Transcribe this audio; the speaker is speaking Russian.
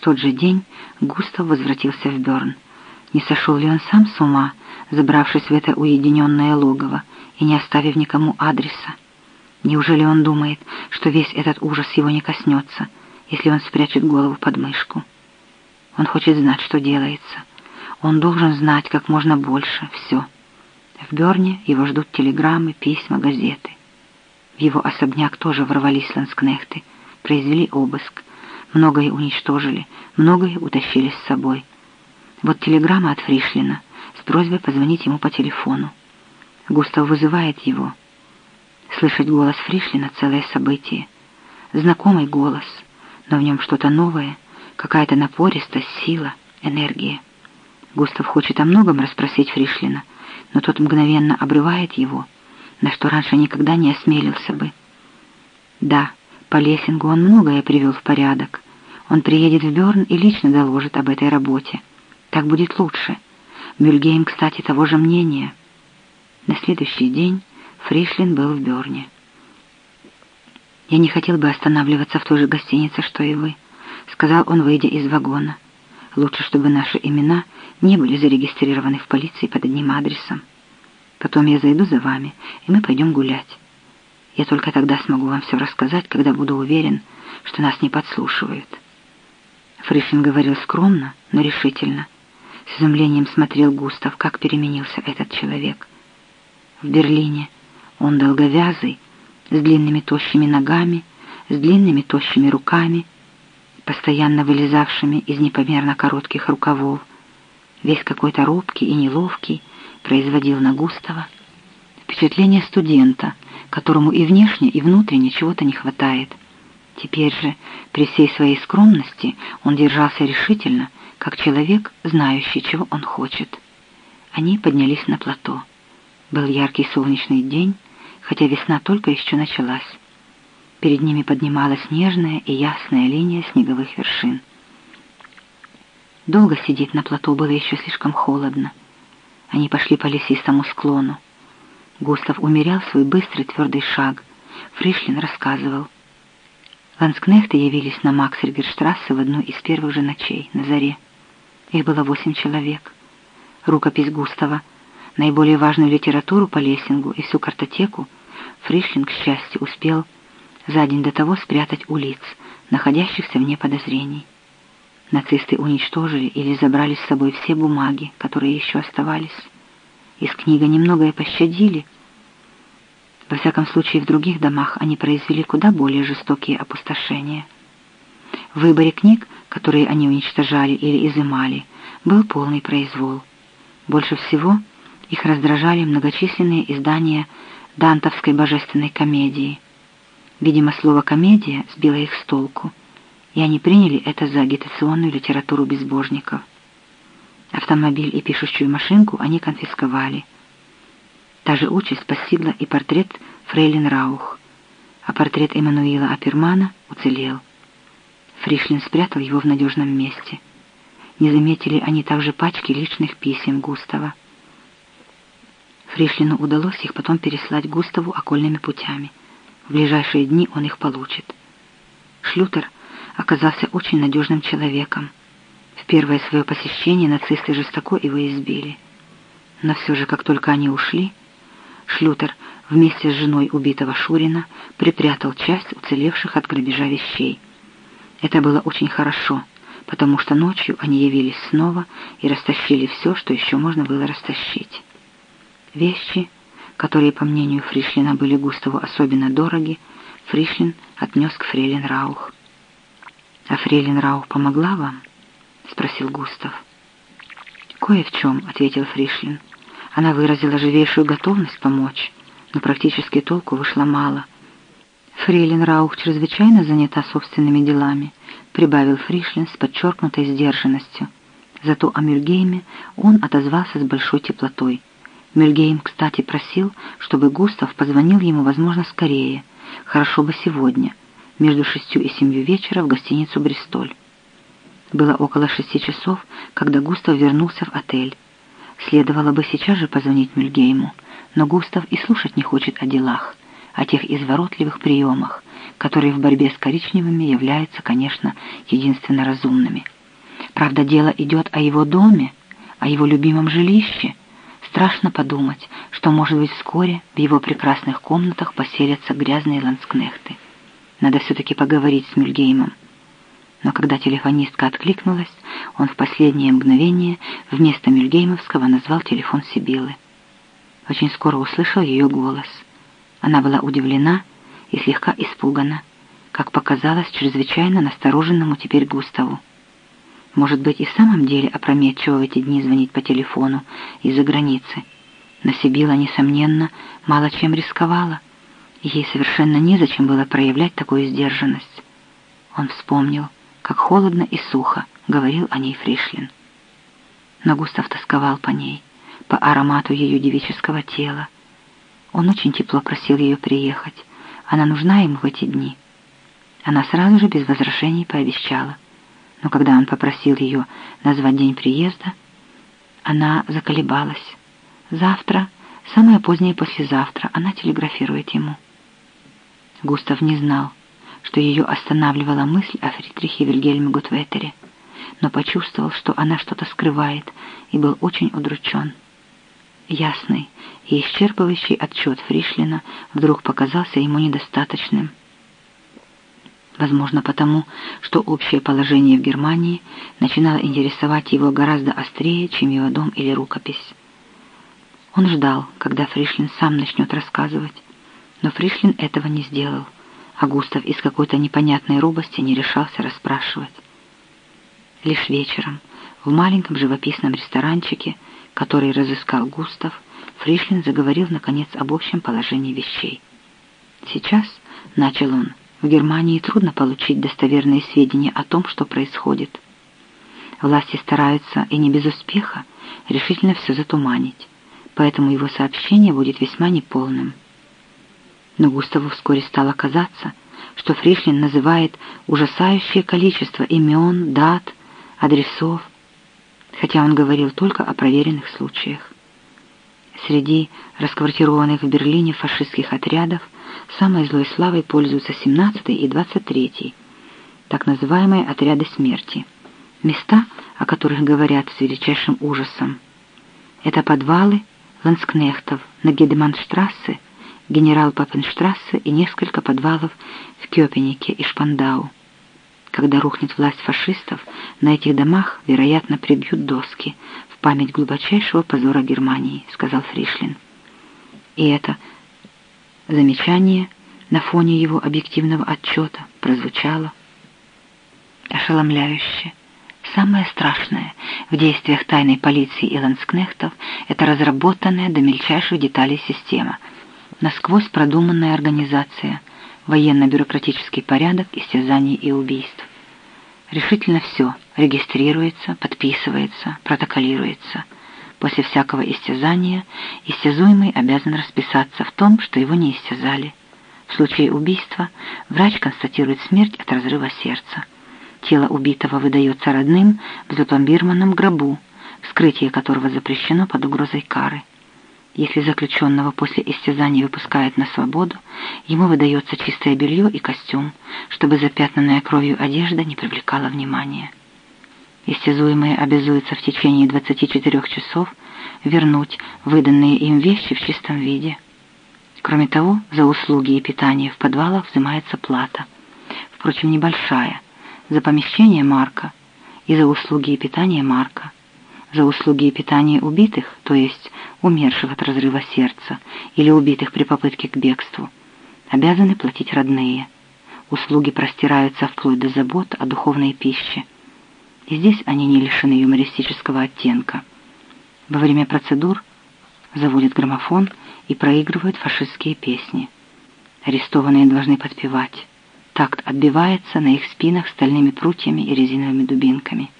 В тот же день Густав возвратился в Бёрн. Не сошел ли он сам с ума, забравшись в это уединенное логово и не оставив никому адреса? Неужели он думает, что весь этот ужас его не коснется, если он спрячет голову под мышку? Он хочет знать, что делается. Он должен знать как можно больше, все. В Берне его ждут телеграммы, письма, газеты. В его особняк тоже ворвались ланскнехты, произвели обыск, многое уничтожили, многое утащили с собой. Вот телеграмма от Фришлина с просьбой позвонить ему по телефону. Густав вызывает его. Слышать голос Фришлина — целое событие. Знакомый голос, но в нем что-то новое, какая-то напористость, сила, энергия. Густав хочет о многом расспросить Фришлина, но тот мгновенно обрывает его, на что раньше никогда не осмелился бы. Да, по Лессингу он многое привел в порядок. Он приедет в Бёрн и лично доложит об этой работе. Так будет лучше. Мюльгейм, кстати, того же мнения. На следующий день Фришлин был в Бёрне. «Я не хотел бы останавливаться в той же гостинице, что и вы», — сказал он, выйдя из вагона. «Лучше, чтобы наши имена не были зарегистрированы в полиции под одним адресом. Потом я зайду за вами, и мы пойдем гулять. Я только тогда смогу вам все рассказать, когда буду уверен, что нас не подслушивают». Фришлин говорил скромно, но решительно. С изумлением смотрел Густав, как переменился этот человек. В Берлине он долговязый, с длинными тощими ногами, с длинными тощими руками, постоянно вылезавшими из непомерно коротких рукавов, весь какой-то робкий и неловкий, производил на Густава впечатление студента, которому и внешне, и внутренне чего-то не хватает. Теперь же, при всей своей скромности, он держался решительно, как человек, знающий, чего он хочет. Они поднялись на плато. Был яркий солнечный день, хотя весна только еще началась. Перед ними поднималась нежная и ясная линия снеговых вершин. Долго сидеть на плато было еще слишком холодно. Они пошли по лесистому склону. Густав умерял свой быстрый твердый шаг. Фришлин рассказывал. Ланскнехты явились на Максельберштрассе в одну из первых же ночей, на заре. Их было восемь человек. Рукопись Густава, наиболее важную литературу по Лессингу и всю картотеку, Фришлинг, к счастью, успел за день до того спрятать у лиц, находящихся вне подозрений. Нацисты уничтожили или забрали с собой все бумаги, которые еще оставались. Из книга немногое пощадили. Во всяком случае, в других домах они произвели куда более жестокие опустошения. В выборе книг, которые они уничтожали или изымали, был полный произвол. Больше всего их раздражали многочисленные издания дантовской божественной комедии. Видимо, слово «комедия» сбило их с толку, и они приняли это за агитационную литературу безбожников. Автомобиль и пишущую машинку они конфисковали. Та же участь постигла и портрет Фрейлин Раух, а портрет Эммануила Апермана уцелел. Фришлин спрятал его в надежном месте. Не заметили они также пачки личных писем Густава. Фришлину удалось их потом переслать Густаву окольными путями. В ближайшие дни он их получит. Шлютер оказался очень надежным человеком. Первое свое посещение нацисты жестоко его избили. Но все же, как только они ушли, Шлютер вместе с женой убитого Шурина припрятал часть уцелевших от грабежа вещей. Это было очень хорошо, потому что ночью они явились снова и растащили все, что еще можно было растащить. Вещи, которые, по мнению Фришлина, были Густаву особенно дороги, Фришлин отнес к Фрейлин Раух. «А Фрейлин Раух помогла вам?» — спросил Густав. «Кое в чем», — ответил Фришлин. Она выразила живейшую готовность помочь, но практически толку вышло мало. Фрейлин Раух чрезвычайно занята собственными делами, прибавил Фришлин с подчеркнутой сдержанностью. Зато о Мюльгейме он отозвался с большой теплотой — Мельгейм, кстати, просил, чтобы Густав позвонил ему, возможно, скорее, хорошо бы сегодня, между шестью и семью вечера в гостиницу «Бристоль». Было около шести часов, когда Густав вернулся в отель. Следовало бы сейчас же позвонить Мельгейму, но Густав и слушать не хочет о делах, о тех изворотливых приемах, которые в борьбе с коричневыми являются, конечно, единственно разумными. Правда, дело идет о его доме, о его любимом жилище. Страшно подумать, что, может быть, вскоре в его прекрасных комнатах поселятся грязные ланскнехты. Надо все-таки поговорить с Мюльгеймом. Но когда телефонистка откликнулась, он в последнее мгновение вместо Мюльгеймовского назвал телефон Сибилы. Очень скоро услышал ее голос. Она была удивлена и слегка испугана, как показалось чрезвычайно настороженному теперь Густаву. Может быть, и в самом деле опрометчиво в эти дни звонить по телефону из-за границы. Но Сибила, несомненно, мало чем рисковала, ей совершенно незачем было проявлять такую сдержанность. Он вспомнил, как холодно и сухо говорил о ней Фришлин. Но Густав тосковал по ней, по аромату ее девического тела. Он очень тепло просил ее приехать. Она нужна ему в эти дни. Она сразу же без возражений пообещала — но когда он попросил ее назвать день приезда, она заколебалась. Завтра, самое позднее послезавтра, она телеграфирует ему. Густав не знал, что ее останавливала мысль о Фридрихе Вильгельме Гутветере, но почувствовал, что она что-то скрывает, и был очень удручен. Ясный и исчерпывающий отчет Фришлина вдруг показался ему недостаточным. Возможно, потому, что общее положение в Германии начинало интересовать его гораздо острее, чем его дом или рукопись. Он ждал, когда Фришлин сам начнет рассказывать, но Фришлин этого не сделал, а Густав из какой-то непонятной робости не решался расспрашивать. Лишь вечером, в маленьком живописном ресторанчике, который разыскал Густав, Фришлин заговорил, наконец, об общем положении вещей. «Сейчас», — начал он, — в Германии трудно получить достоверные сведения о том, что происходит. Власти стараются, и не без успеха, решительно все затуманить, поэтому его сообщение будет весьма неполным. Но Густаву вскоре стало казаться, что Фришлин называет ужасающее количество имен, дат, адресов, хотя он говорил только о проверенных случаях. Среди расквартированных в Берлине фашистских отрядов самой злой славой пользуются 17 и 23 так называемые отряды смерти. Места, о которых говорят с величайшим ужасом. Это подвалы ланскнехтов на Гедеманштрассе, генерал Папенштрассе и несколько подвалов в Кёпенике и Шпандау. Когда рухнет власть фашистов, на этих домах, вероятно, прибьют доски в память глубочайшего позора Германии, сказал Фришлин. И это замечание на фоне его объективного отчета прозвучало ошеломляюще. Самое страшное в действиях тайной полиции и ланскнехтов – это разработанная до мельчайших деталей система, насквозь продуманная организация, военно-бюрократический порядок истязаний и убийств. Решительно все регистрируется, подписывается, протоколируется – После всякого истязания истязуемый обязан расписаться в том, что его не истязали. В случае убийства врач констатирует смерть от разрыва сердца. Тело убитого выдается родным в запломбированном гробу, вскрытие которого запрещено под угрозой кары. Если заключенного после истязания выпускают на свободу, ему выдается чистое белье и костюм, чтобы запятнанная кровью одежда не привлекала внимания. Истязуемые обязуются в течение 24 часов вернуть выданные им вещи в чистом виде. Кроме того, за услуги и питание в подвалах взимается плата, впрочем, небольшая, за помещение марка и за услуги и питание марка. За услуги и питание убитых, то есть умерших от разрыва сердца или убитых при попытке к бегству, обязаны платить родные. Услуги простираются вплоть до забот о духовной пище – и здесь они не лишены юмористического оттенка. Во время процедур заводят граммофон и проигрывают фашистские песни. Арестованные должны подпевать. Такт отбивается на их спинах стальными прутьями и резиновыми дубинками –